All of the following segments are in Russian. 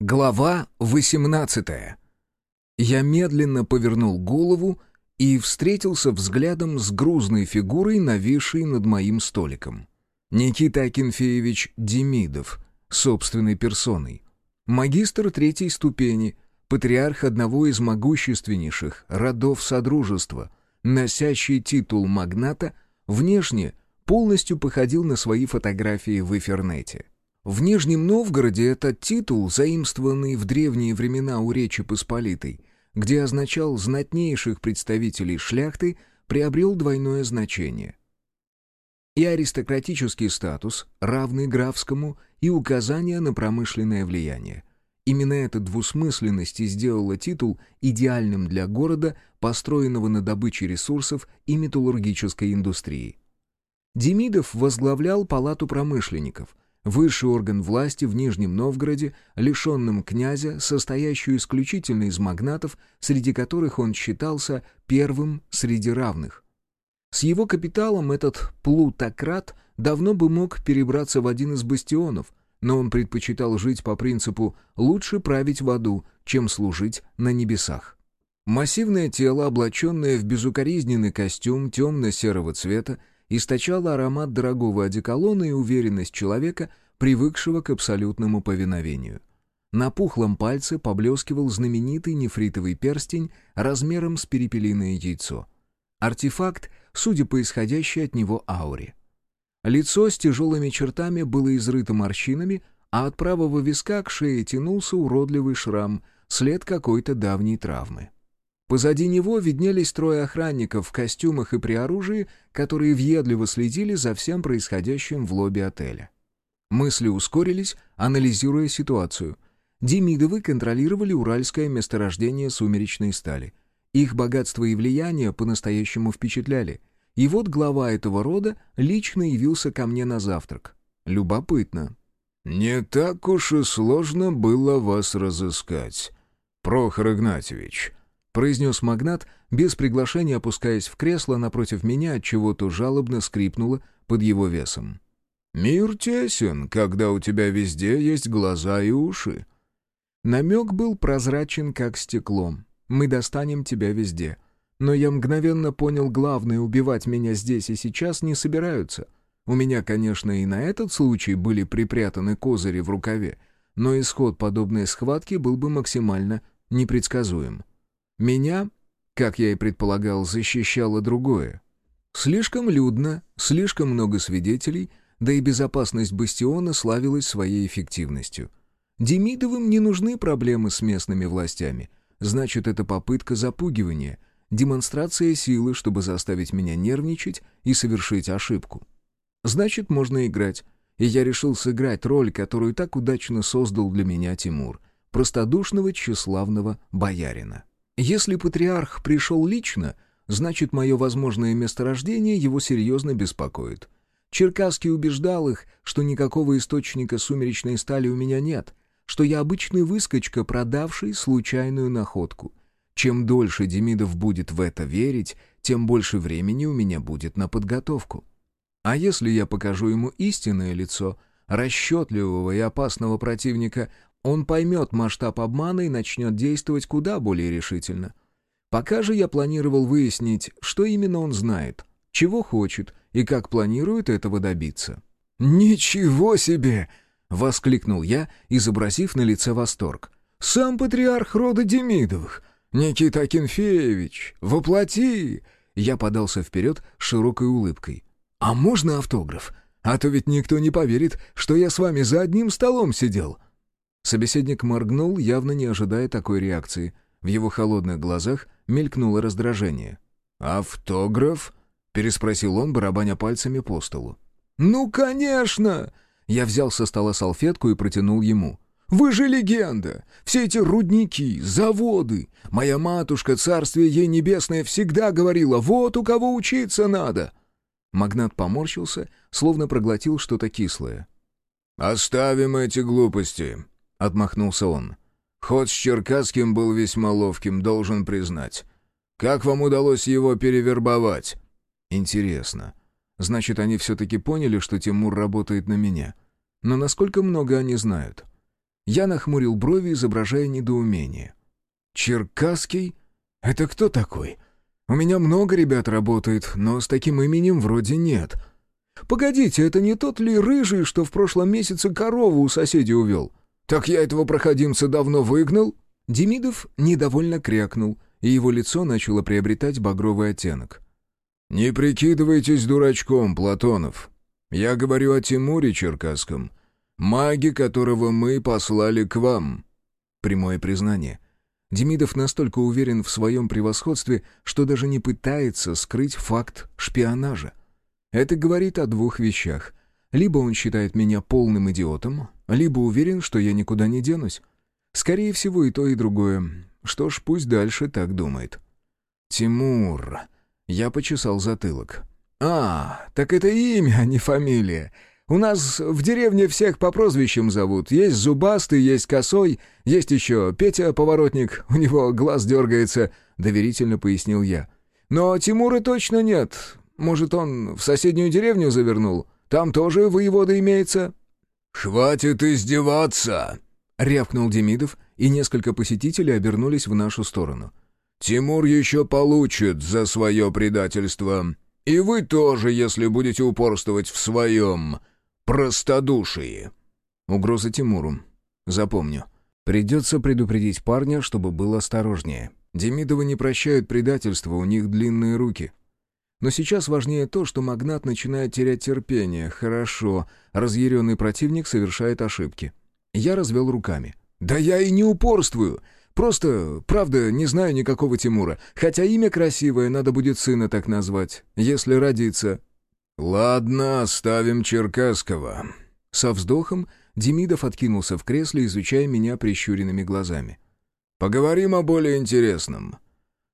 Глава 18 Я медленно повернул голову и встретился взглядом с грузной фигурой, нависшей над моим столиком. Никита Акинфеевич Демидов, собственной персоной. Магистр третьей ступени, патриарх одного из могущественнейших родов Содружества, носящий титул магната, внешне полностью походил на свои фотографии в Эфернете. В Нижнем Новгороде этот титул, заимствованный в древние времена у Речи Посполитой, где означал знатнейших представителей шляхты, приобрел двойное значение. И аристократический статус, равный графскому, и указание на промышленное влияние. Именно эта двусмысленность и сделала титул идеальным для города, построенного на добыче ресурсов и металлургической индустрии. Демидов возглавлял палату промышленников – Высший орган власти в Нижнем Новгороде, лишенным князя, состоящую исключительно из магнатов, среди которых он считался первым среди равных. С его капиталом этот плутократ давно бы мог перебраться в один из бастионов, но он предпочитал жить по принципу «лучше править в аду, чем служить на небесах». Массивное тело, облаченное в безукоризненный костюм темно-серого цвета, источала аромат дорогого одеколона и уверенность человека, привыкшего к абсолютному повиновению. На пухлом пальце поблескивал знаменитый нефритовый перстень размером с перепелиное яйцо. Артефакт, судя по исходящей от него ауре. Лицо с тяжелыми чертами было изрыто морщинами, а от правого виска к шее тянулся уродливый шрам, след какой-то давней травмы. Позади него виднелись трое охранников в костюмах и при оружии, которые въедливо следили за всем происходящим в лобби отеля. Мысли ускорились, анализируя ситуацию. Демидовы контролировали уральское месторождение сумеречной стали. Их богатство и влияние по-настоящему впечатляли. И вот глава этого рода лично явился ко мне на завтрак. Любопытно. «Не так уж и сложно было вас разыскать, Прохор Игнатьевич», произнес магнат, без приглашения опускаясь в кресло напротив меня, от чего-то жалобно скрипнуло под его весом. «Мир тесен, когда у тебя везде есть глаза и уши». Намек был прозрачен, как стеклом. «Мы достанем тебя везде». Но я мгновенно понял главное, убивать меня здесь и сейчас не собираются. У меня, конечно, и на этот случай были припрятаны козыри в рукаве, но исход подобной схватки был бы максимально непредсказуем. Меня, как я и предполагал, защищало другое. Слишком людно, слишком много свидетелей, да и безопасность бастиона славилась своей эффективностью. Демидовым не нужны проблемы с местными властями. Значит, это попытка запугивания, демонстрация силы, чтобы заставить меня нервничать и совершить ошибку. Значит, можно играть. И я решил сыграть роль, которую так удачно создал для меня Тимур, простодушного тщеславного боярина. Если патриарх пришел лично, значит, мое возможное месторождение его серьезно беспокоит. Черкасский убеждал их, что никакого источника сумеречной стали у меня нет, что я обычный выскочка, продавший случайную находку. Чем дольше Демидов будет в это верить, тем больше времени у меня будет на подготовку. А если я покажу ему истинное лицо, расчетливого и опасного противника, он поймет масштаб обмана и начнет действовать куда более решительно. Пока же я планировал выяснить, что именно он знает, чего хочет и как планирует этого добиться. «Ничего себе!» — воскликнул я, изобразив на лице восторг. «Сам патриарх рода Демидовых! Никита Акинфеевич! Воплоти!» Я подался вперед широкой улыбкой. «А можно автограф? А то ведь никто не поверит, что я с вами за одним столом сидел!» Собеседник моргнул, явно не ожидая такой реакции. В его холодных глазах мелькнуло раздражение. «Автограф?» — переспросил он, барабаня пальцами по столу. «Ну, конечно!» Я взял со стола салфетку и протянул ему. «Вы же легенда! Все эти рудники, заводы! Моя матушка, царствие ей небесное, всегда говорила, вот у кого учиться надо!» Магнат поморщился, словно проглотил что-то кислое. «Оставим эти глупости», — отмахнулся он. «Ход с Черкасским был весьма ловким, должен признать. Как вам удалось его перевербовать?» «Интересно. Значит, они все-таки поняли, что Тимур работает на меня. Но насколько много они знают?» Я нахмурил брови, изображая недоумение. «Черкасский? Это кто такой? У меня много ребят работает, но с таким именем вроде нет. Погодите, это не тот ли рыжий, что в прошлом месяце корову у соседей увел? Так я этого проходимца давно выгнал?» Демидов недовольно крякнул, и его лицо начало приобретать багровый оттенок. «Не прикидывайтесь дурачком, Платонов. Я говорю о Тимуре Черкасском, маге, которого мы послали к вам». Прямое признание. Демидов настолько уверен в своем превосходстве, что даже не пытается скрыть факт шпионажа. Это говорит о двух вещах. Либо он считает меня полным идиотом, либо уверен, что я никуда не денусь. Скорее всего, и то, и другое. Что ж, пусть дальше так думает. «Тимур...» Я почесал затылок. «А, так это имя, а не фамилия. У нас в деревне всех по прозвищам зовут. Есть Зубастый, есть Косой, есть еще Петя Поворотник, у него глаз дергается», — доверительно пояснил я. «Но Тимура точно нет. Может, он в соседнюю деревню завернул? Там тоже воевода имеется?» «Хватит издеваться!» — рявкнул Демидов, и несколько посетителей обернулись в нашу сторону. «Тимур еще получит за свое предательство. И вы тоже, если будете упорствовать в своем простодушии». Угроза Тимуру. Запомню. Придется предупредить парня, чтобы был осторожнее. Демидовы не прощают предательства, у них длинные руки. Но сейчас важнее то, что магнат начинает терять терпение. Хорошо, разъяренный противник совершает ошибки. Я развел руками. «Да я и не упорствую. Просто, правда, не знаю никакого Тимура. Хотя имя красивое, надо будет сына так назвать, если родится». «Ладно, оставим Черкасского». Со вздохом Демидов откинулся в кресле, изучая меня прищуренными глазами. «Поговорим о более интересном.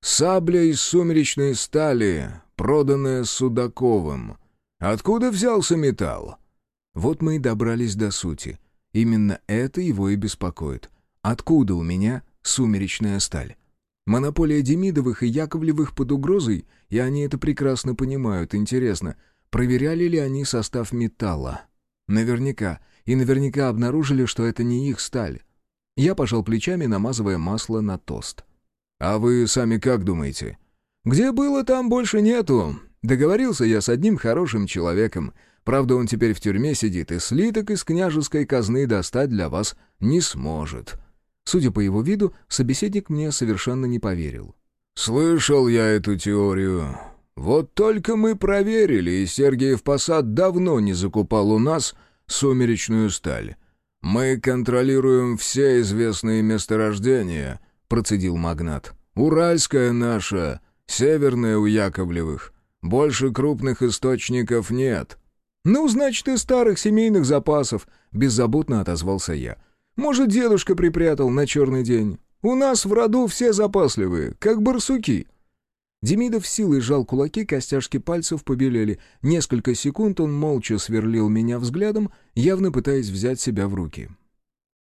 Сабля из сумеречной стали, проданная Судаковым. Откуда взялся металл?» Вот мы и добрались до сути. Именно это его и беспокоит. Откуда у меня сумеречная сталь? Монополия Демидовых и Яковлевых под угрозой, и они это прекрасно понимают. Интересно, проверяли ли они состав металла? Наверняка. И наверняка обнаружили, что это не их сталь. Я пожал плечами, намазывая масло на тост. «А вы сами как думаете?» «Где было, там больше нету. Договорился я с одним хорошим человеком. Правда, он теперь в тюрьме сидит и слиток из княжеской казны достать для вас не сможет». Судя по его виду, собеседник мне совершенно не поверил. «Слышал я эту теорию. Вот только мы проверили, и Сергеев Посад давно не закупал у нас сумеречную сталь. Мы контролируем все известные месторождения», — процедил магнат. «Уральская наша, северная у Яковлевых. Больше крупных источников нет». «Ну, значит, и старых семейных запасов», — беззаботно отозвался я. «Может, дедушка припрятал на черный день? У нас в роду все запасливые, как барсуки». Демидов силой сжал кулаки, костяшки пальцев побелели. Несколько секунд он молча сверлил меня взглядом, явно пытаясь взять себя в руки.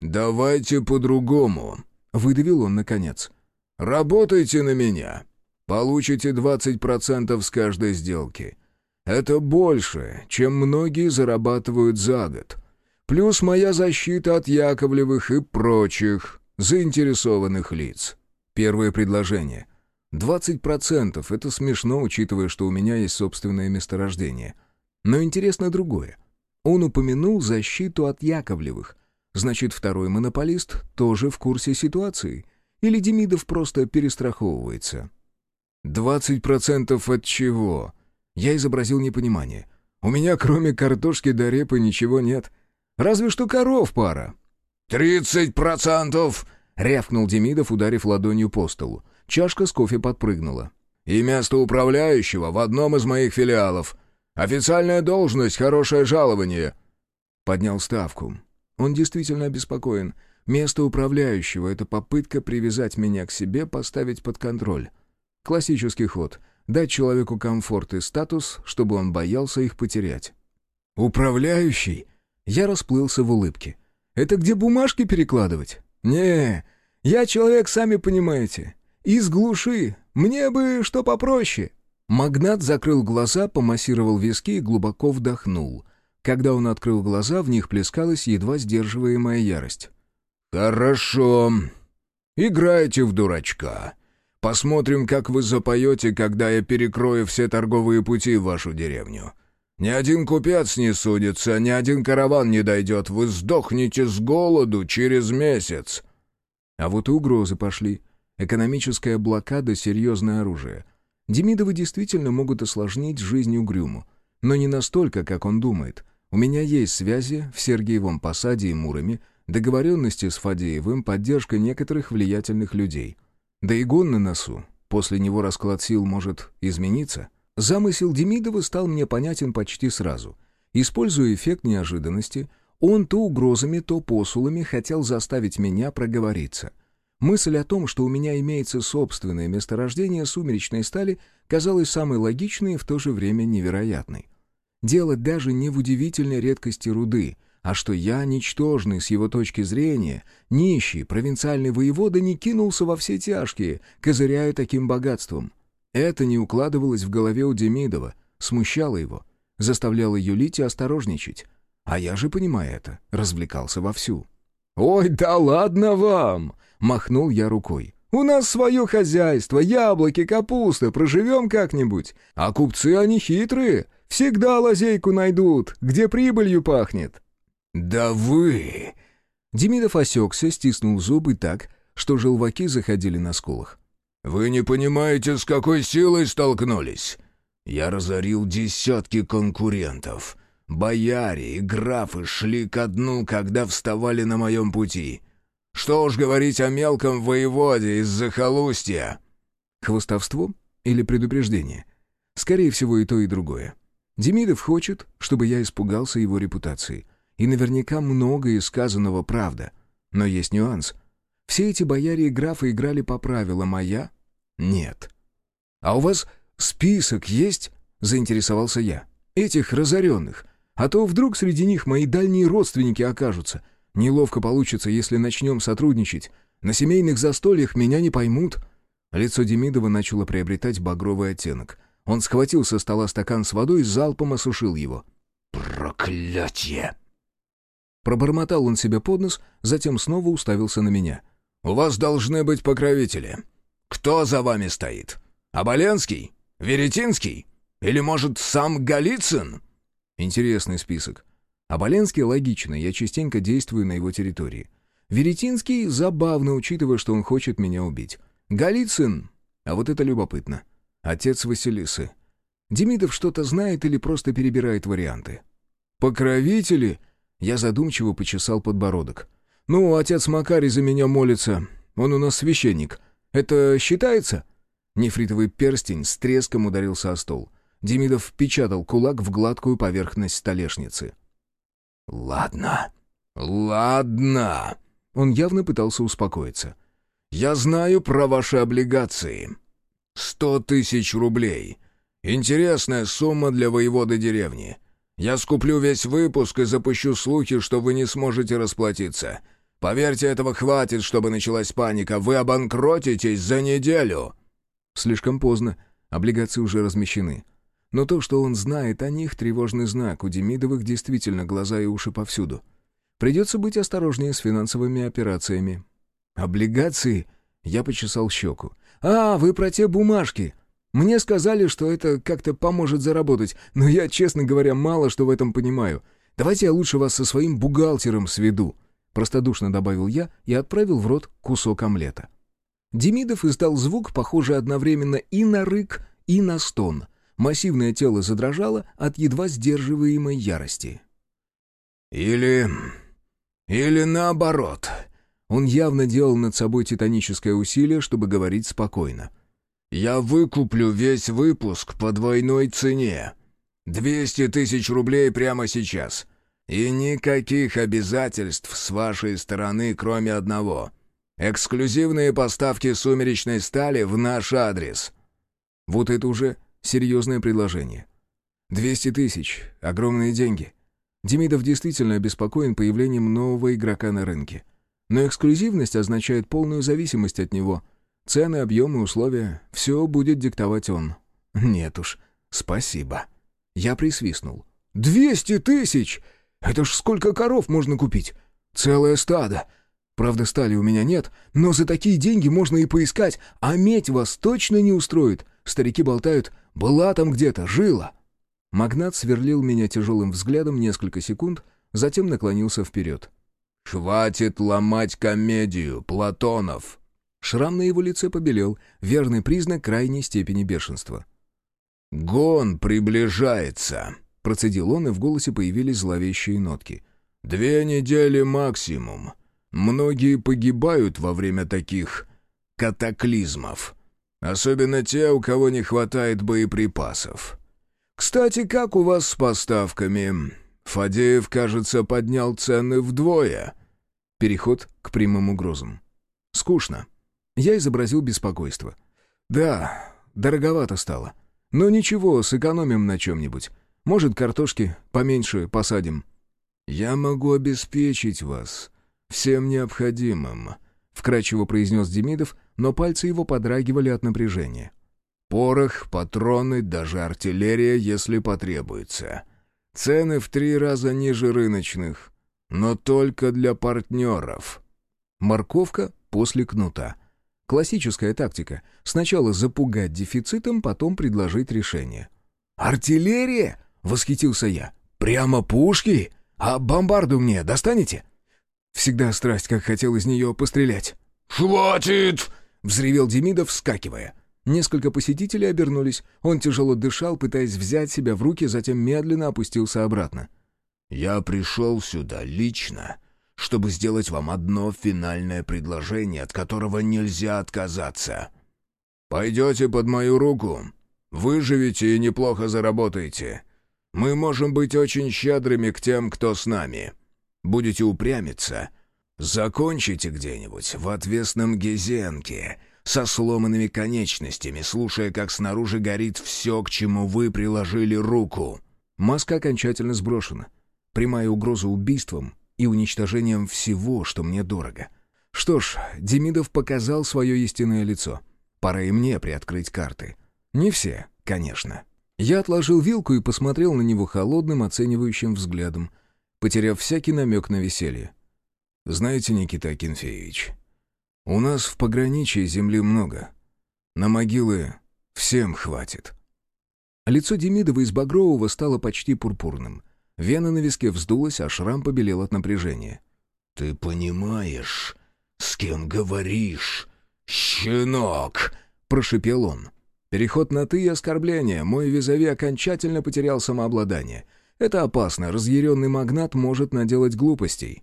«Давайте по-другому», — выдавил он наконец. «Работайте на меня. Получите 20% с каждой сделки. Это больше, чем многие зарабатывают за год. Плюс моя защита от Яковлевых и прочих заинтересованных лиц. Первое предложение. 20% — это смешно, учитывая, что у меня есть собственное месторождение. Но интересно другое. Он упомянул защиту от Яковлевых. Значит, второй монополист тоже в курсе ситуации? Или Демидов просто перестраховывается? «20% от чего?» Я изобразил непонимание. «У меня кроме картошки до репы ничего нет. Разве что коров пара». «Тридцать процентов!» — рявкнул Демидов, ударив ладонью по столу. Чашка с кофе подпрыгнула. «И место управляющего в одном из моих филиалов. Официальная должность, хорошее жалование». Поднял ставку. Он действительно обеспокоен. Место управляющего — это попытка привязать меня к себе, поставить под контроль. Классический ход — дать человеку комфорт и статус, чтобы он боялся их потерять. «Управляющий?» Я расплылся в улыбке. «Это где бумажки перекладывать?» «Не, я человек, сами понимаете. Из глуши. Мне бы что попроще». Магнат закрыл глаза, помассировал виски и глубоко вдохнул. Когда он открыл глаза, в них плескалась едва сдерживаемая ярость. «Хорошо. Играйте в дурачка. Посмотрим, как вы запоете, когда я перекрою все торговые пути в вашу деревню. Ни один купец не судится, ни один караван не дойдет. Вы сдохнете с голоду через месяц». А вот и угрозы пошли. Экономическая блокада — серьезное оружие. Демидовы действительно могут осложнить жизнь Угрюму. Но не настолько, как он думает. У меня есть связи в Сергиевом Посаде и Муроме, договоренности с Фадеевым, поддержка некоторых влиятельных людей. Да и гон на носу. После него расклад сил может измениться. Замысел Демидова стал мне понятен почти сразу. Используя эффект неожиданности, он то угрозами, то посулами хотел заставить меня проговориться. Мысль о том, что у меня имеется собственное месторождение сумеречной стали, казалась самой логичной и в то же время невероятной. Дело даже не в удивительной редкости руды, а что я, ничтожный с его точки зрения, нищий, провинциальный воевода, не кинулся во все тяжкие, козыряя таким богатством. Это не укладывалось в голове у Демидова, смущало его, заставляло юлить и осторожничать. А я же, понимая это, развлекался вовсю. «Ой, да ладно вам!» — махнул я рукой. «У нас свое хозяйство, яблоки, капуста, проживем как-нибудь. А купцы они хитрые, всегда лазейку найдут, где прибылью пахнет». «Да вы...» Демидов осекся, стиснул зубы так, что желваки заходили на скулах. «Вы не понимаете, с какой силой столкнулись? Я разорил десятки конкурентов. Бояре и графы шли ко дну, когда вставали на моем пути. Что уж говорить о мелком воеводе из захолустья. Хвостовство или предупреждение? Скорее всего, и то, и другое. Демидов хочет, чтобы я испугался его репутации. И наверняка многое сказанного правда. Но есть нюанс. Все эти бояре и графы играли по правилам, а я — нет. «А у вас список есть?» — заинтересовался я. «Этих разоренных. А то вдруг среди них мои дальние родственники окажутся. Неловко получится, если начнем сотрудничать. На семейных застольях меня не поймут». Лицо Демидова начало приобретать багровый оттенок. Он схватил со стола стакан с водой и залпом осушил его. «Проклятье!» Пробормотал он себе под нос, затем снова уставился на меня. «У вас должны быть покровители. Кто за вами стоит? Оболенский? Веретинский? Или, может, сам Голицын?» Интересный список. Оболенский логично, я частенько действую на его территории. Веретинский забавно, учитывая, что он хочет меня убить. Голицын, а вот это любопытно. Отец Василисы. Демидов что-то знает или просто перебирает варианты. «Покровители?» Я задумчиво почесал подбородок. «Ну, отец Макарий за меня молится. Он у нас священник. Это считается?» Нефритовый перстень с треском ударился о стол. Демидов впечатал кулак в гладкую поверхность столешницы. «Ладно, ладно!» Он явно пытался успокоиться. «Я знаю про ваши облигации. Сто тысяч рублей. Интересная сумма для воеводы деревни. Я скуплю весь выпуск и запущу слухи, что вы не сможете расплатиться. Поверьте, этого хватит, чтобы началась паника. Вы обанкротитесь за неделю». «Слишком поздно. Облигации уже размещены. Но то, что он знает о них, тревожный знак. У Демидовых действительно глаза и уши повсюду. Придется быть осторожнее с финансовыми операциями. «Облигации?» Я почесал щеку. «А, вы про те бумажки!» Мне сказали, что это как-то поможет заработать, но я, честно говоря, мало что в этом понимаю. Давайте я лучше вас со своим бухгалтером сведу», — простодушно добавил я и отправил в рот кусок омлета. Демидов издал звук, похожий одновременно и на рык, и на стон. Массивное тело задрожало от едва сдерживаемой ярости. «Или... или наоборот». Он явно делал над собой титаническое усилие, чтобы говорить спокойно. «Я выкуплю весь выпуск по двойной цене. Двести тысяч рублей прямо сейчас. И никаких обязательств с вашей стороны, кроме одного. Эксклюзивные поставки сумеречной стали в наш адрес». Вот это уже Серьезное предложение. 200 тысяч. Огромные деньги. Демидов действительно обеспокоен появлением нового игрока на рынке. Но эксклюзивность означает полную зависимость от него. Цены, объемы, условия — все будет диктовать он. Нет уж, спасибо. Я присвистнул. «Двести тысяч! Это ж сколько коров можно купить? Целое стадо!» Правда, стали у меня нет, но за такие деньги можно и поискать, а медь вас точно не устроит. Старики болтают, была там где-то, жила». Магнат сверлил меня тяжелым взглядом несколько секунд, затем наклонился вперед. «Хватит ломать комедию, Платонов!» Шрам на его лице побелел, верный признак крайней степени бешенства. «Гон приближается!» — процедил он, и в голосе появились зловещие нотки. «Две недели максимум. Многие погибают во время таких катаклизмов. Особенно те, у кого не хватает боеприпасов. Кстати, как у вас с поставками? Фадеев, кажется, поднял цены вдвое». Переход к прямым угрозам. «Скучно». Я изобразил беспокойство. «Да, дороговато стало. Но ничего, сэкономим на чем-нибудь. Может, картошки поменьше посадим». «Я могу обеспечить вас всем необходимым», — вкрадчиво произнес Демидов, но пальцы его подрагивали от напряжения. «Порох, патроны, даже артиллерия, если потребуется. Цены в три раза ниже рыночных, но только для партнеров». Морковка после кнута. Классическая тактика. Сначала запугать дефицитом, потом предложить решение. «Артиллерия?» — восхитился я. «Прямо пушки? А бомбарду мне достанете?» Всегда страсть, как хотел из нее пострелять. «Хватит!» — взревел Демидов, вскакивая. Несколько посетителей обернулись. Он тяжело дышал, пытаясь взять себя в руки, затем медленно опустился обратно. «Я пришел сюда лично, чтобы сделать вам одно финальное предложение, от которого нельзя отказаться. Пойдете под мою руку, выживете и неплохо заработаете. Мы можем быть очень щедрыми к тем, кто с нами. Будете упрямиться, закончите где-нибудь в отвесном гезенке» со сломанными конечностями, слушая, как снаружи горит все, к чему вы приложили руку. Маска окончательно сброшена. Прямая угроза убийством и уничтожением всего, что мне дорого. Что ж, Демидов показал свое истинное лицо. Пора и мне приоткрыть карты. Не все, конечно. Я отложил вилку и посмотрел на него холодным, оценивающим взглядом, потеряв всякий намек на веселье. «Знаете, Никита Акинфеевич, у нас в пограничье земли много. На могилы всем хватит». Лицо Демидова из багрового стало почти пурпурным. Вена на виске вздулась, а шрам побелел от напряжения. «Ты понимаешь, с кем говоришь, щенок?» — прошипел он. Переход на «ты» и оскорбление. Мой визави окончательно потерял самообладание. Это опасно, разъяренный магнат может наделать глупостей.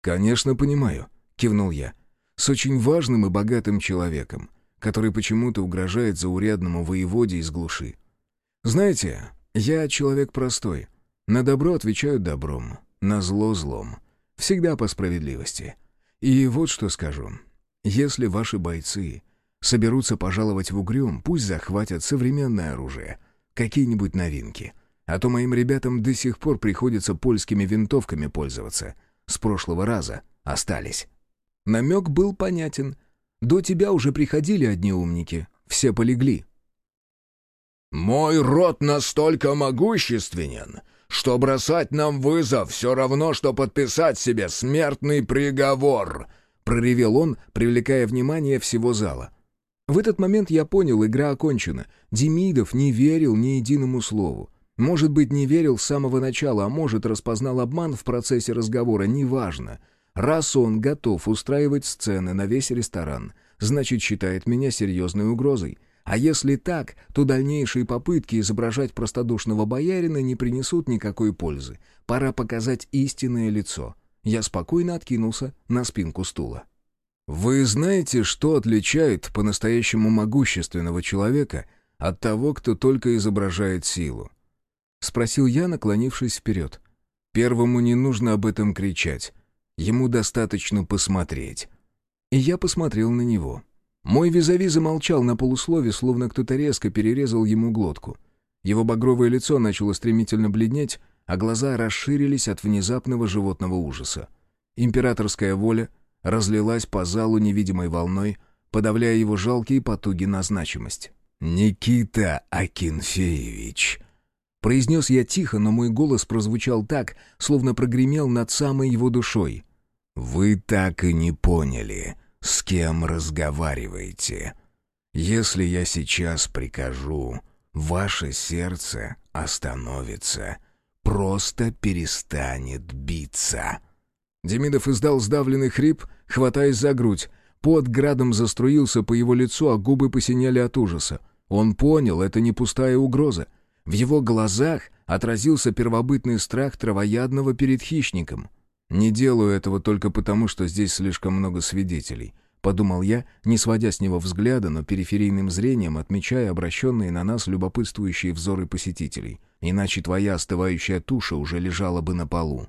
«Конечно, понимаю», — кивнул я. «С очень важным и богатым человеком, который почему-то угрожает заурядному воеводе из глуши. Знаете, я человек простой. На добро отвечаю добром, на зло злом. Всегда по справедливости. И вот что скажу. Если ваши бойцы соберутся пожаловать в Угрюм, пусть захватят современное оружие, какие-нибудь новинки. А то моим ребятам до сих пор приходится польскими винтовками пользоваться. С прошлого раза остались. Намек был понятен. До тебя уже приходили одни умники. Все полегли. «Мой род настолько могущественен, что бросать нам вызов все равно, что подписать себе смертный приговор», — проревел он, привлекая внимание всего зала. В этот момент я понял, игра окончена. Демидов не верил ни единому слову. Может быть, не верил с самого начала, а может, распознал обман в процессе разговора, неважно. Раз он готов устраивать сцены на весь ресторан, значит, считает меня серьезной угрозой. А если так, то дальнейшие попытки изображать простодушного боярина не принесут никакой пользы. Пора показать истинное лицо. Я спокойно откинулся на спинку стула. Вы знаете, что отличает по-настоящему могущественного человека от того, кто только изображает силу? Спросил я, наклонившись вперед. Первому не нужно об этом кричать. Ему достаточно посмотреть. И я посмотрел на него. Мой визави замолчал на полуслове, словно кто-то резко перерезал ему глотку. Его багровое лицо начало стремительно бледнеть, а глаза расширились от внезапного животного ужаса. Императорская воля — разлилась по залу невидимой волной, подавляя его жалкие потуги на значимость. «Никита Акинфеевич!» Произнес я тихо, но мой голос прозвучал так, словно прогремел над самой его душой. «Вы так и не поняли, с кем разговариваете. Если я сейчас прикажу, ваше сердце остановится, просто перестанет биться». Демидов издал сдавленный хрип, хватаясь за грудь. Под градом заструился по его лицу, а губы посинели от ужаса. Он понял, это не пустая угроза. В его глазах отразился первобытный страх травоядного перед хищником. «Не делаю этого только потому, что здесь слишком много свидетелей», — подумал я, не сводя с него взгляда, но периферийным зрением отмечая обращенные на нас любопытствующие взоры посетителей. Иначе твоя остывающая туша уже лежала бы на полу.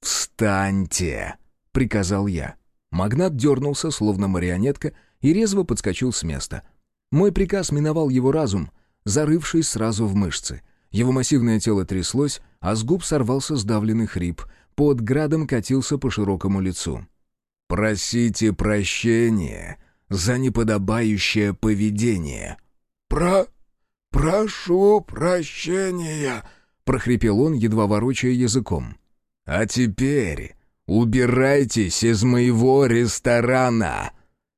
«Встаньте!» — приказал я. Магнат дернулся, словно марионетка, и резво подскочил с места. Мой приказ миновал его разум, зарывшись сразу в мышцы. Его массивное тело тряслось, а с губ сорвался сдавленный хрип, под градом катился по широкому лицу. «Просите прощения за неподобающее поведение». «Про... прошу прощения», — прохрипел он, едва ворочая языком. «А теперь убирайтесь из моего ресторана!»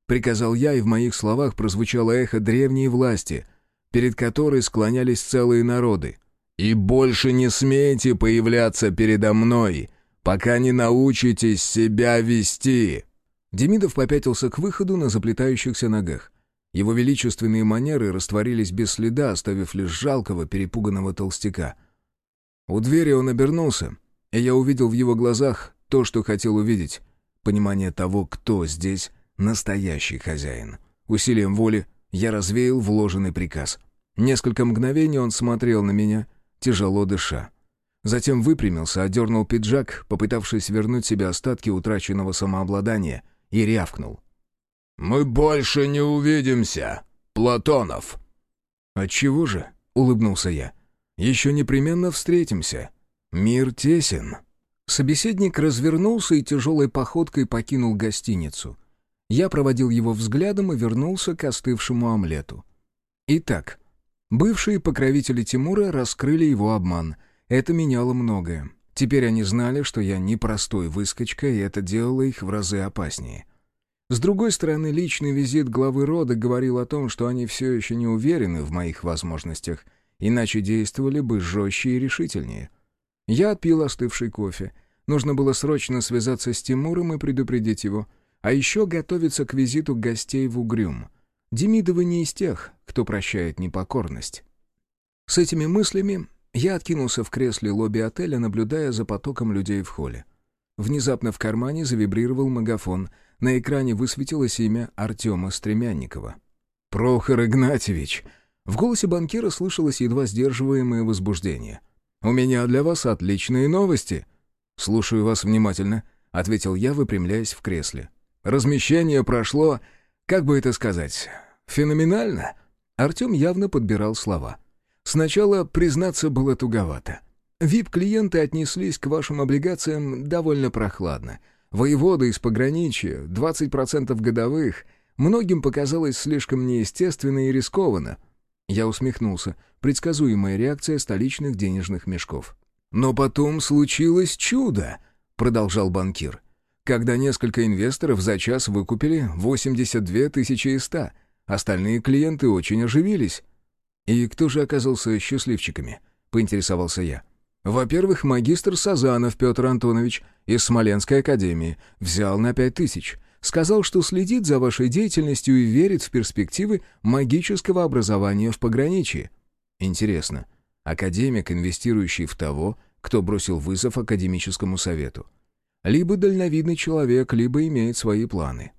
Приказал я, и в моих словах прозвучало эхо древней власти, перед которой склонялись целые народы. «И больше не смейте появляться передо мной, пока не научитесь себя вести!» Демидов попятился к выходу на заплетающихся ногах. Его величественные манеры растворились без следа, оставив лишь жалкого, перепуганного толстяка. У двери он обернулся — и я увидел в его глазах то, что хотел увидеть. Понимание того, кто здесь настоящий хозяин. Усилием воли я развеял вложенный приказ. Несколько мгновений он смотрел на меня, тяжело дыша. Затем выпрямился, одернул пиджак, попытавшись вернуть себе остатки утраченного самообладания, и рявкнул. «Мы больше не увидимся, Платонов!» «Отчего же?» — улыбнулся я. «Еще непременно встретимся». Мир тесен. Собеседник развернулся и тяжелой походкой покинул гостиницу. Я проводил его взглядом и вернулся к остывшему омлету. Итак, бывшие покровители Тимура раскрыли его обман. Это меняло многое. Теперь они знали, что я не простой выскочка, и это делало их в разы опаснее. С другой стороны, личный визит главы рода говорил о том, что они все еще не уверены в моих возможностях, иначе действовали бы жестче и решительнее. Я отпил остывший кофе. Нужно было срочно связаться с Тимуром и предупредить его. А еще готовиться к визиту гостей в Угрюм. Демидовы не из тех, кто прощает непокорность. С этими мыслями я откинулся в кресле лобби отеля, наблюдая за потоком людей в холле. Внезапно в кармане завибрировал магафон. На экране высветилось имя Артема Стремянникова. «Прохор Игнатьевич!» В голосе банкира слышалось едва сдерживаемое возбуждение — «У меня для вас отличные новости». «Слушаю вас внимательно», — ответил я, выпрямляясь в кресле. «Размещение прошло, как бы это сказать, феноменально». Артем явно подбирал слова. «Сначала, признаться, было туговато. ВИП-клиенты отнеслись к вашим облигациям довольно прохладно. Воеводы из пограничья, 20% годовых, многим показалось слишком неестественно и рискованно». Я усмехнулся. Предсказуемая реакция столичных денежных мешков. «Но потом случилось чудо», — продолжал банкир. «Когда несколько инвесторов за час выкупили 82 тысячи и 100. Остальные клиенты очень оживились». «И кто же оказался счастливчиками?» — поинтересовался я. «Во-первых, магистр Сазанов Петр Антонович из Смоленской академии взял на пять тысяч. Сказал, что следит за вашей деятельностью и верит в перспективы магического образования в пограничье. Интересно, академик, инвестирующий в того, кто бросил вызов академическому совету. Либо дальновидный человек, либо имеет свои планы.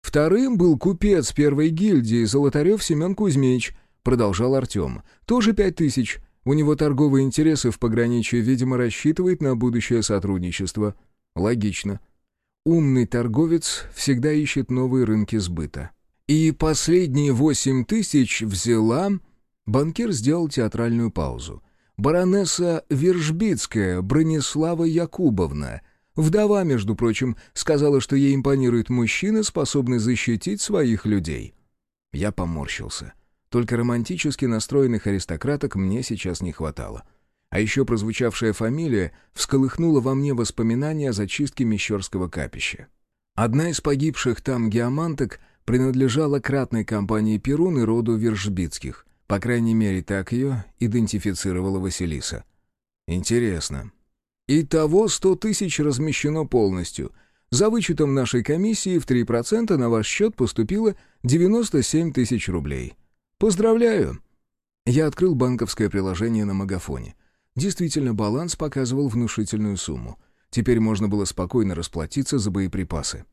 Вторым был купец первой гильдии Золотарев Семен Кузьмич, продолжал Артем. Тоже пять тысяч. У него торговые интересы в пограничье, видимо, рассчитывает на будущее сотрудничество. Логично. Умный торговец всегда ищет новые рынки сбыта. И последние восемь тысяч взяла... Банкир сделал театральную паузу. Баронесса Вержбицкая Бронислава Якубовна. Вдова, между прочим, сказала, что ей импонирует мужчина, способный защитить своих людей. Я поморщился. Только романтически настроенных аристократок мне сейчас не хватало. А еще прозвучавшая фамилия всколыхнула во мне воспоминания о зачистке Мещерского капища. Одна из погибших там геоманток принадлежала кратной компании Перун и роду Вержбицких. По крайней мере, так ее идентифицировала Василиса. Интересно. Итого сто тысяч размещено полностью. За вычетом нашей комиссии в 3% на ваш счет поступило 97 тысяч рублей. Поздравляю! Я открыл банковское приложение на Магафоне. Действительно, баланс показывал внушительную сумму. Теперь можно было спокойно расплатиться за боеприпасы.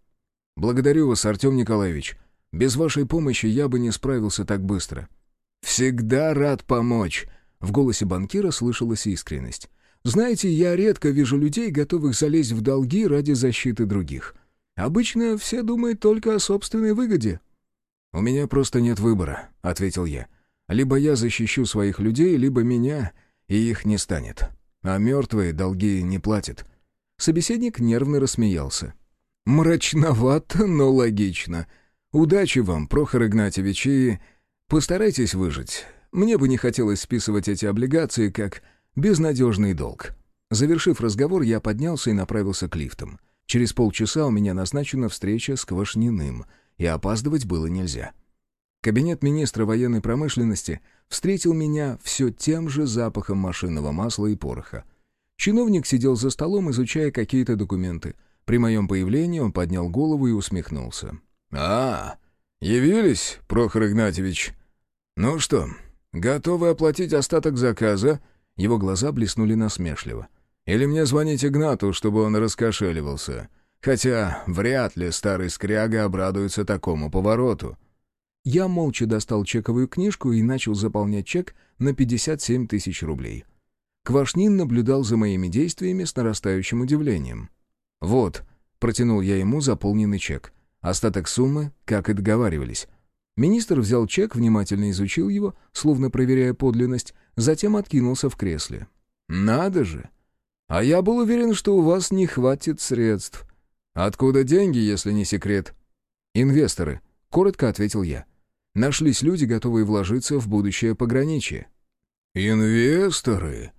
«Благодарю вас, Артем Николаевич. Без вашей помощи я бы не справился так быстро». «Всегда рад помочь», — в голосе банкира слышалась искренность. «Знаете, я редко вижу людей, готовых залезть в долги ради защиты других. Обычно все думают только о собственной выгоде». «У меня просто нет выбора», — ответил я. «Либо я защищу своих людей, либо меня, и их не станет. А мертвые долги не платят». Собеседник нервно рассмеялся. «Мрачновато, но логично. Удачи вам, Прохор Игнатьевич, и постарайтесь выжить. Мне бы не хотелось списывать эти облигации как безнадежный долг». Завершив разговор, я поднялся и направился к лифтам. Через полчаса у меня назначена встреча с Квашниным, и опаздывать было нельзя. Кабинет министра военной промышленности встретил меня все тем же запахом машинного масла и пороха. Чиновник сидел за столом, изучая какие-то документы. При моем появлении он поднял голову и усмехнулся. «А, явились, Прохор Игнатьевич? Ну что, готовы оплатить остаток заказа?» Его глаза блеснули насмешливо. «Или мне звонить Игнату, чтобы он раскошеливался? Хотя вряд ли старый скряга обрадуется такому повороту». Я молча достал чековую книжку и начал заполнять чек на 57 тысяч рублей. Квашнин наблюдал за моими действиями с нарастающим удивлением. «Вот», — протянул я ему заполненный чек. Остаток суммы, как и договаривались. Министр взял чек, внимательно изучил его, словно проверяя подлинность, затем откинулся в кресле. «Надо же! А я был уверен, что у вас не хватит средств. Откуда деньги, если не секрет?» «Инвесторы», — коротко ответил я. «Нашлись люди, готовые вложиться в будущее пограничье». «Инвесторы?»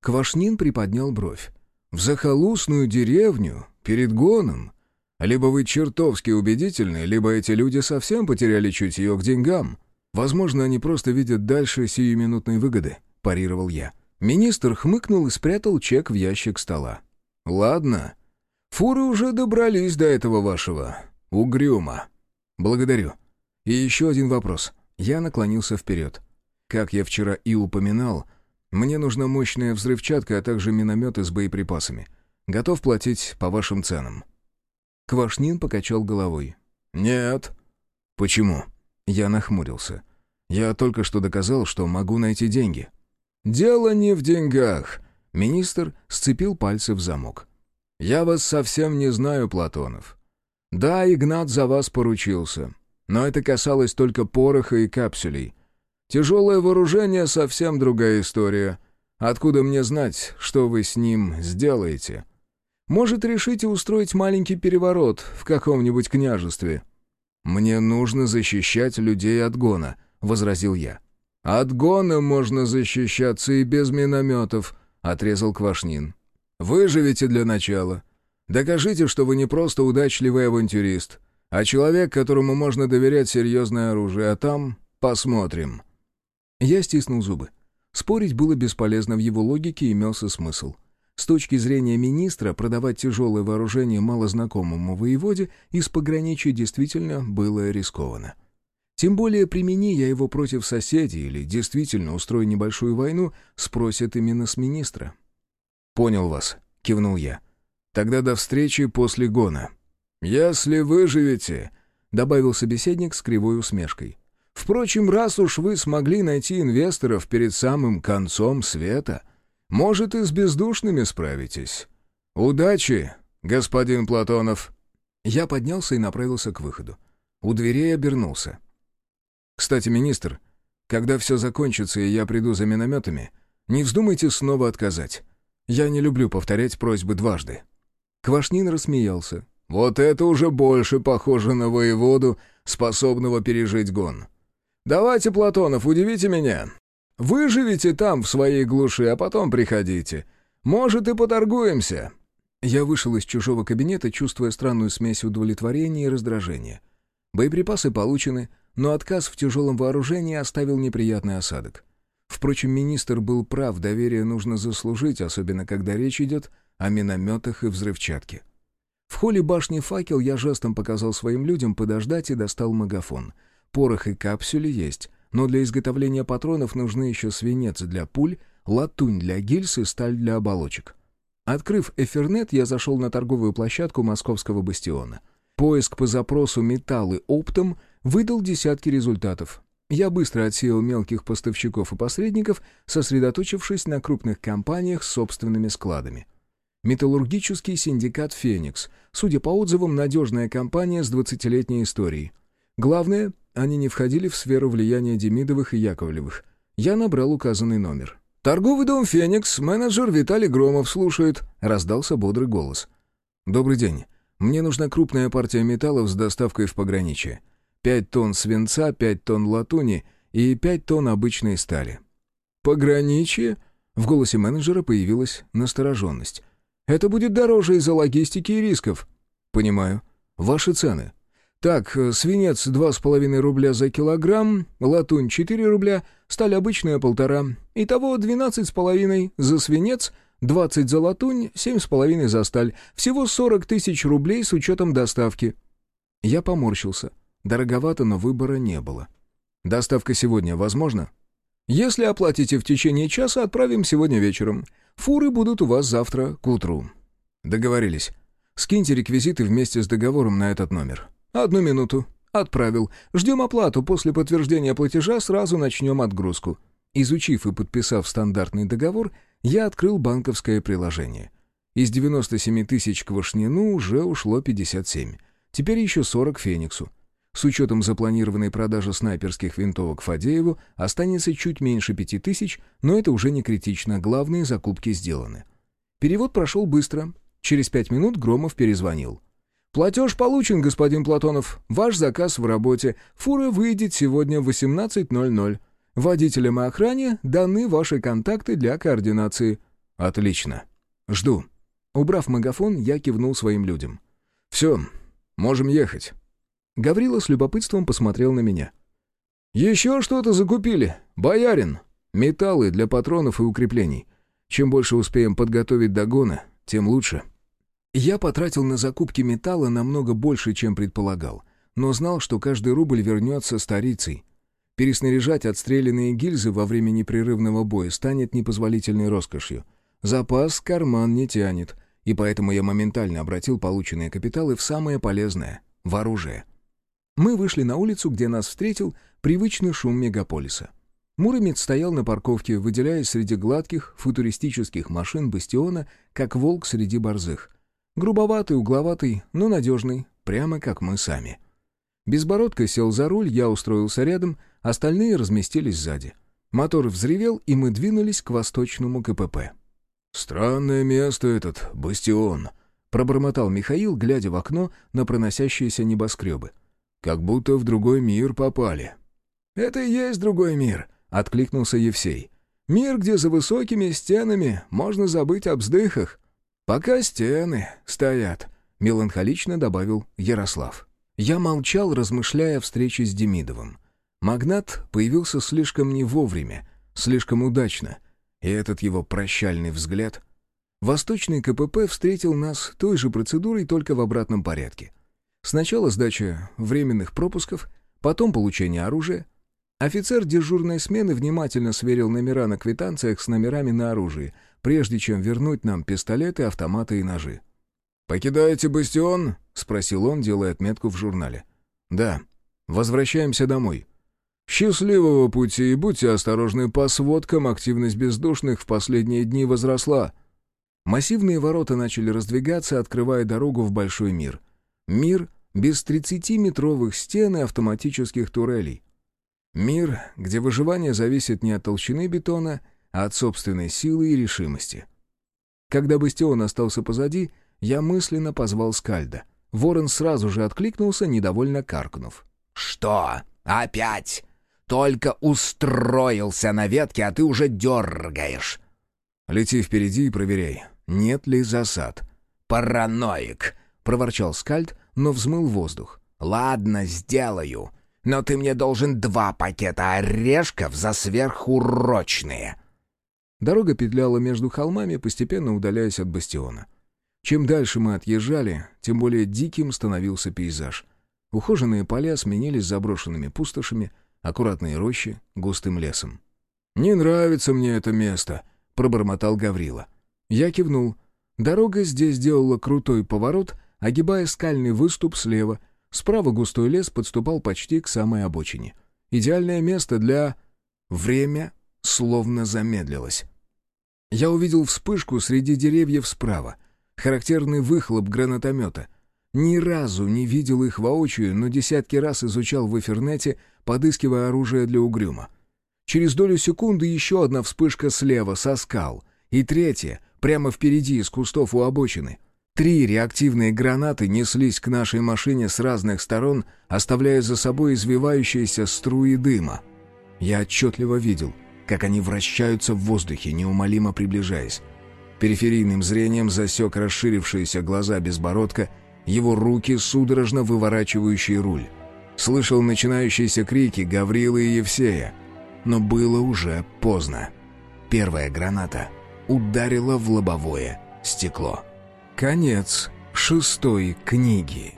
Квашнин приподнял бровь. «В захолустную деревню? Перед гоном? Либо вы чертовски убедительны, либо эти люди совсем потеряли чутье к деньгам. Возможно, они просто видят дальше сиюминутной выгоды», — парировал я. Министр хмыкнул и спрятал чек в ящик стола. «Ладно. Фуры уже добрались до этого вашего угрюма. Благодарю. И еще один вопрос». Я наклонился вперед. Как я вчера и упоминал, мне нужна мощная взрывчатка, а также минометы с боеприпасами. Готов платить по вашим ценам». Квашнин покачал головой. «Нет». «Почему?» Я нахмурился. «Я только что доказал, что могу найти деньги». «Дело не в деньгах», — министр сцепил пальцы в замок. «Я вас совсем не знаю, Платонов. Да, Игнат за вас поручился, но это касалось только пороха и капсулей. Тяжелое вооружение — совсем другая история. Откуда мне знать, что вы с ним сделаете?» Может, решите устроить маленький переворот в каком-нибудь княжестве?» «Мне нужно защищать людей от гона», — возразил я. «От гона можно защищаться и без минометов», — отрезал Квашнин. «Выживите для начала. Докажите, что вы не просто удачливый авантюрист, а человек, которому можно доверять серьезное оружие, а там посмотрим». Я стиснул зубы. Спорить было бесполезно, в его логике имелся смысл. С точки зрения министра, продавать тяжелое вооружение малознакомому воеводе из пограничья действительно было рискованно. Тем более, примени я его против соседей или действительно устрою небольшую войну, спросят именно с министра. «Понял вас», — кивнул я. «Тогда до встречи после гона». «Если выживете», — добавил собеседник с кривой усмешкой. «Впрочем, раз уж вы смогли найти инвесторов перед самым концом света...» Может, и с бездушными справитесь. Удачи, господин Платонов!» Я поднялся и направился к выходу. У дверей обернулся. «Кстати, министр, когда все закончится и я приду за минометами, не вздумайте снова отказать. Я не люблю повторять просьбы дважды». Квашнин рассмеялся. «Вот это уже больше похоже на воеводу, способного пережить гон. Давайте, Платонов, удивите меня. Выживите там, в своей глуши, а потом приходите. Может, и поторгуемся». Я вышел из чужого кабинета, чувствуя странную смесь удовлетворения и раздражения. Боеприпасы получены, но отказ в тяжелом вооружении оставил неприятный осадок. Впрочем, министр был прав, доверие нужно заслужить, особенно когда речь идет о минометах и взрывчатке. В холле башни «Факел» я жестом показал своим людям подождать и достал магафон. Порох и капсюли есть, но для изготовления патронов нужны еще свинец для пуль, латунь для гильз и сталь для оболочек. Открыв Эфернет, я зашел на торговую площадку московского бастиона. Поиск по запросу «Металлы оптом» выдал десятки результатов. Я быстро отсеял мелких поставщиков и посредников, сосредоточившись на крупных компаниях с собственными складами. Металлургический синдикат «Феникс». Судя по отзывам, надежная компания с 20-летней историей. Главное, они не входили в сферу влияния Демидовых и Яковлевых. Я набрал указанный номер. «Торговый дом «Феникс», менеджер Виталий Громов слушает», — раздался бодрый голос. «Добрый день. Мне нужна крупная партия металлов с доставкой в пограничье. Пять тонн свинца, пять тонн латуни и пять тонн обычной стали». «Пограничье?» В голосе менеджера появилась настороженность. «Это будет дороже из-за логистики и рисков». «Понимаю. Ваши цены?» Так, э, свинец 2,5 рубля за килограмм, латунь 4 рубля, сталь обычная полтора. Итого 12,5 за свинец, 20 за латунь, 7,5 за сталь. Всего 40 тысяч рублей с учетом доставки. Я поморщился. Дороговато, но выбора не было. Доставка сегодня возможно? Если оплатите в течение часа, отправим сегодня вечером. Фуры будут у вас завтра к утру. Договорились. Скиньте реквизиты вместе с договором на этот номер. «Одну минуту. Отправил. Ждем оплату. После подтверждения платежа сразу начнем отгрузку». Изучив и подписав стандартный договор, я открыл банковское приложение. Из 97 тысяч к Вашнину уже ушло 57. Теперь еще 40 Фениксу. С учетом запланированной продажи снайперских винтовок Фадееву останется чуть меньше 5 тысяч, но это уже не критично, главные закупки сделаны. Перевод прошел быстро. Через пять минут Громов перезвонил. «Платеж получен, господин Платонов. Ваш заказ в работе. Фура выйдет сегодня в 18.00. Водителям и охране даны ваши контакты для координации». «Отлично. Жду». Убрав магафон, я кивнул своим людям. «Все, можем ехать». Гаврила с любопытством посмотрел на меня. «Еще что-то закупили, боярин?» «Металлы для патронов и укреплений. Чем больше успеем подготовить до гона, тем лучше». Я потратил на закупки металла намного больше, чем предполагал, но знал, что каждый рубль вернется старицей. Переснаряжать отстрелянные гильзы во время непрерывного боя станет непозволительной роскошью. Запас карман не тянет, и поэтому я моментально обратил полученные капиталы в самое полезное — в оружие. Мы вышли на улицу, где нас встретил привычный шум мегаполиса. Муромец стоял на парковке, выделяясь среди гладких, футуристических машин бастиона, как волк среди борзых — Грубоватый, угловатый, но надежный, прямо как мы сами. Безбородко сел за руль, я устроился рядом, остальные разместились сзади. Мотор взревел, и мы двинулись к восточному КПП. «Странное место этот, бастион», — пробормотал Михаил, глядя в окно на проносящиеся небоскребы. «Как будто в другой мир попали». «Это и есть другой мир», — откликнулся Евсей. «Мир, где за высокими стенами можно забыть об вздыхах. «Пока стены стоят», — меланхолично добавил Ярослав. Я молчал, размышляя о встрече с Демидовым. Магнат появился слишком не вовремя, слишком удачно, и этот его прощальный взгляд... Восточный КПП встретил нас той же процедурой, только в обратном порядке. Сначала сдача временных пропусков, потом получение оружия. Офицер дежурной смены внимательно сверил номера на квитанциях с номерами на оружии — прежде чем вернуть нам пистолеты, автоматы и ножи. «Покидаете бастион?» — спросил он, делая отметку в журнале. «Да. Возвращаемся домой». «Счастливого пути и будьте осторожны по сводкам, активность бездушных в последние дни возросла». Массивные ворота начали раздвигаться, открывая дорогу в большой мир. Мир без 30-метровых стен и автоматических турелей. Мир, где выживание зависит не от толщины бетона, а от собственной силы и решимости. Когда бастион остался позади, я мысленно позвал Скальда. Ворон сразу же откликнулся, недовольно каркнув. «Что? Опять? только устроился на ветке, а ты уже дергаешь». «Лети впереди и проверяй, нет ли засад». «Параноик!» — проворчал скальд, но взмыл воздух. «Ладно, сделаю. Но ты мне должен два пакета орешков за сверхурочные». Дорога петляла между холмами, постепенно удаляясь от бастиона. Чем дальше мы отъезжали, тем более диким становился пейзаж. Ухоженные поля сменились заброшенными пустошами, аккуратные рощи — густым лесом. «Не нравится мне это место», — пробормотал Гаврила. Я кивнул. Дорога здесь делала крутой поворот, огибая скальный выступ слева. Справа густой лес подступал почти к самой обочине. Идеальное место для... Время словно замедлилось. Я увидел вспышку среди деревьев справа. Характерный выхлоп гранатомета. Ни разу не видел их воочию, но десятки раз изучал в эфирнете, подыскивая оружие для угрюма. Через долю секунды еще одна вспышка слева, со скал. И третья, прямо впереди, из кустов у обочины. Три реактивные гранаты неслись к нашей машине с разных сторон, оставляя за собой извивающиеся струи дыма. Я отчетливо видел, как они вращаются в воздухе, неумолимо приближаясь. Периферийным зрением засек расширившиеся глаза безбородка, его руки, судорожно выворачивающие руль. Слышал начинающиеся крики Гаврилы и Евсея. Но было уже поздно. Первая граната ударила в лобовое стекло. Конец шестой книги.